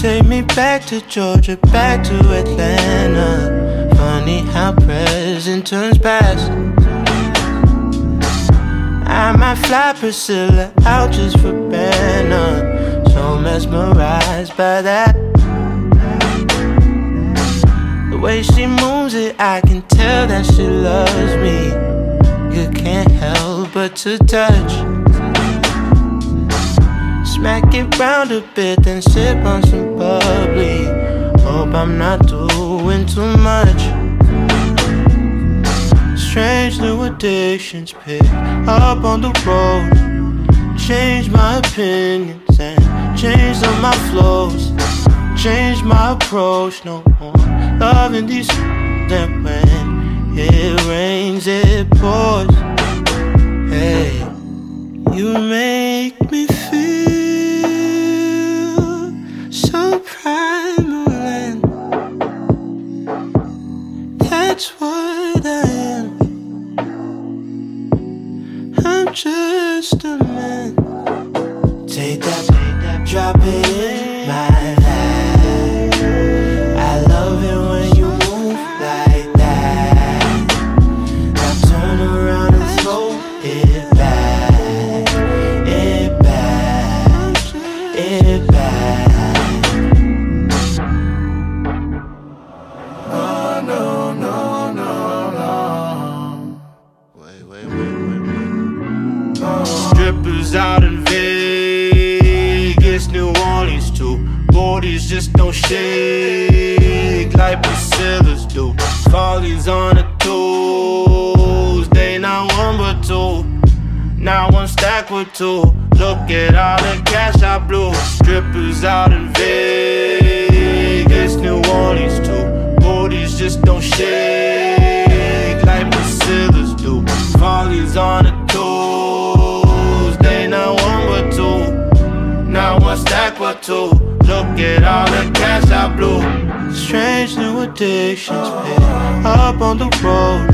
Take me back to Georgia, back to Atlanta. Funny how present turns past. I might fly Priscilla out just for banner. So mesmerized by that. The way she moves it, I can tell that she loves me. You can't help but to touch. Smack it round a bit, then sip on some bubbly. Hope I'm not doing too much. Strange new addictions pick up on the road. Change my opinions and change all my flows. Change my approach, no more loving these. Then when it rains, it pours. Just a minute. Take that, take that, drop it in my Strippers out in Vegas, New Orleans too. Bodies just don't shake like Priscilla's do. Follies on the toes, they not one but two. Now one stack with two. Look at all the cash I blew. Strippers out in Vegas, New Orleans too. Bodies just don't shake stack but two. Look at all the cash I blew. Strange new addictions pick up on the road.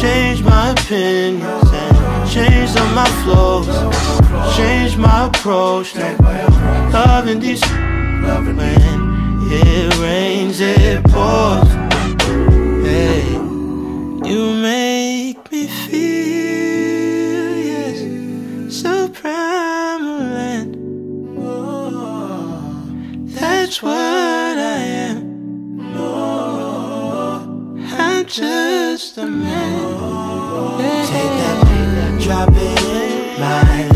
Change my opinions and change all my flows. Change my approach. Loving these when it rains, it pours. that's what I am. No, I'm just a man. Take that, take that, drop it in my